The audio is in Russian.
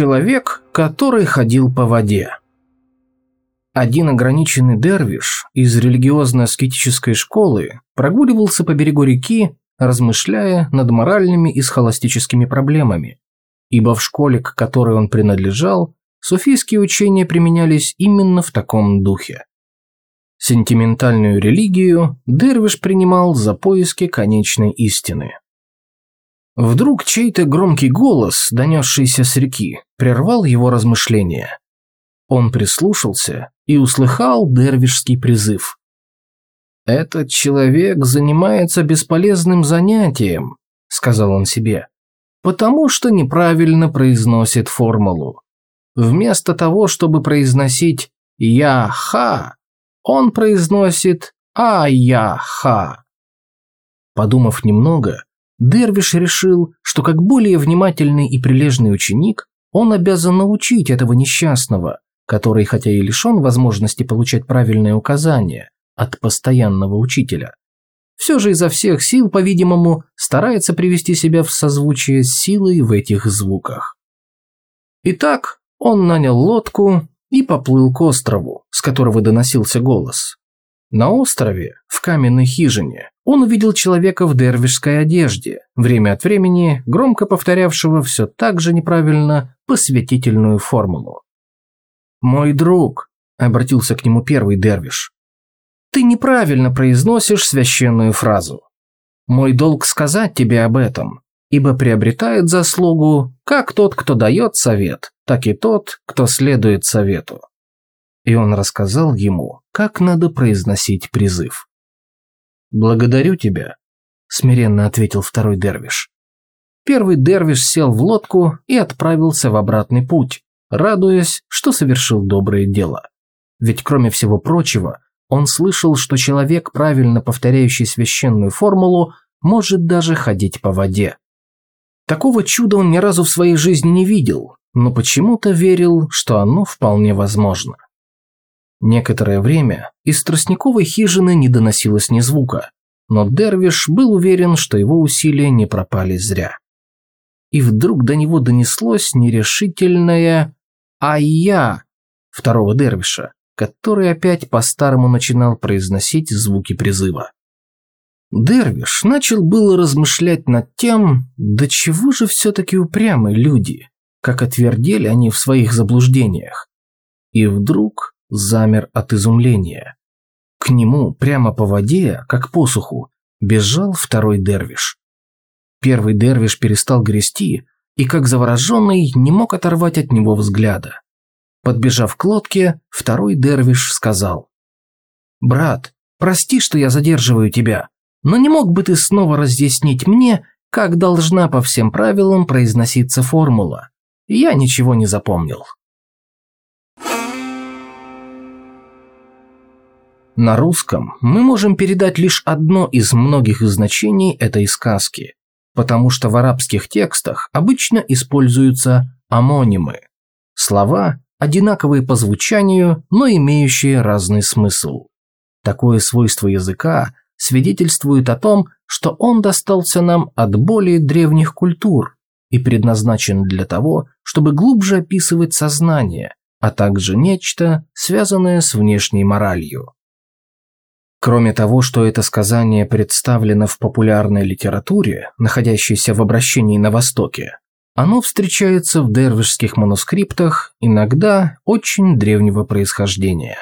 Человек, который ходил по воде. Один ограниченный дервиш из религиозно-аскетической школы прогуливался по берегу реки, размышляя над моральными и схоластическими проблемами, ибо в школе, к которой он принадлежал, суфийские учения применялись именно в таком духе. Сентиментальную религию Дервиш принимал за поиски конечной истины. Вдруг чей-то громкий голос, донесшийся с реки, прервал его размышления. Он прислушался и услыхал дервишский призыв. «Этот человек занимается бесполезным занятием», – сказал он себе, – «потому что неправильно произносит формулу. Вместо того, чтобы произносить «я-ха», он произносит «а-я-ха». Подумав немного, Дервиш решил, что как более внимательный и прилежный ученик, он обязан научить этого несчастного, который хотя и лишен возможности получать правильные указания от постоянного учителя, все же изо всех сил, по-видимому, старается привести себя в созвучие с силой в этих звуках. Итак, он нанял лодку и поплыл к острову, с которого доносился голос. На острове, в каменной хижине, он увидел человека в дервишской одежде, время от времени громко повторявшего все так же неправильно посвятительную формулу. «Мой друг», – обратился к нему первый дервиш, – «ты неправильно произносишь священную фразу. Мой долг сказать тебе об этом, ибо приобретает заслугу как тот, кто дает совет, так и тот, кто следует совету и он рассказал ему, как надо произносить призыв. «Благодарю тебя», – смиренно ответил второй дервиш. Первый дервиш сел в лодку и отправился в обратный путь, радуясь, что совершил доброе дело. Ведь кроме всего прочего, он слышал, что человек, правильно повторяющий священную формулу, может даже ходить по воде. Такого чуда он ни разу в своей жизни не видел, но почему-то верил, что оно вполне возможно. Некоторое время из тростниковой хижины не доносилось ни звука, но Дервиш был уверен, что его усилия не пропали зря. И вдруг до него донеслось нерешительное «Ай-я» второго Дервиша, который опять по-старому начинал произносить звуки призыва. Дервиш начал было размышлять над тем, до чего же все-таки упрямы люди, как отвердели они в своих заблуждениях. И вдруг замер от изумления. К нему прямо по воде, как посуху, бежал второй дервиш. Первый дервиш перестал грести и, как завороженный, не мог оторвать от него взгляда. Подбежав к лодке, второй дервиш сказал. «Брат, прости, что я задерживаю тебя, но не мог бы ты снова разъяснить мне, как должна по всем правилам произноситься формула? Я ничего не запомнил». На русском мы можем передать лишь одно из многих значений этой сказки, потому что в арабских текстах обычно используются амонимы – слова, одинаковые по звучанию, но имеющие разный смысл. Такое свойство языка свидетельствует о том, что он достался нам от более древних культур и предназначен для того, чтобы глубже описывать сознание, а также нечто, связанное с внешней моралью. Кроме того, что это сказание представлено в популярной литературе, находящейся в обращении на Востоке, оно встречается в дервишских манускриптах, иногда очень древнего происхождения.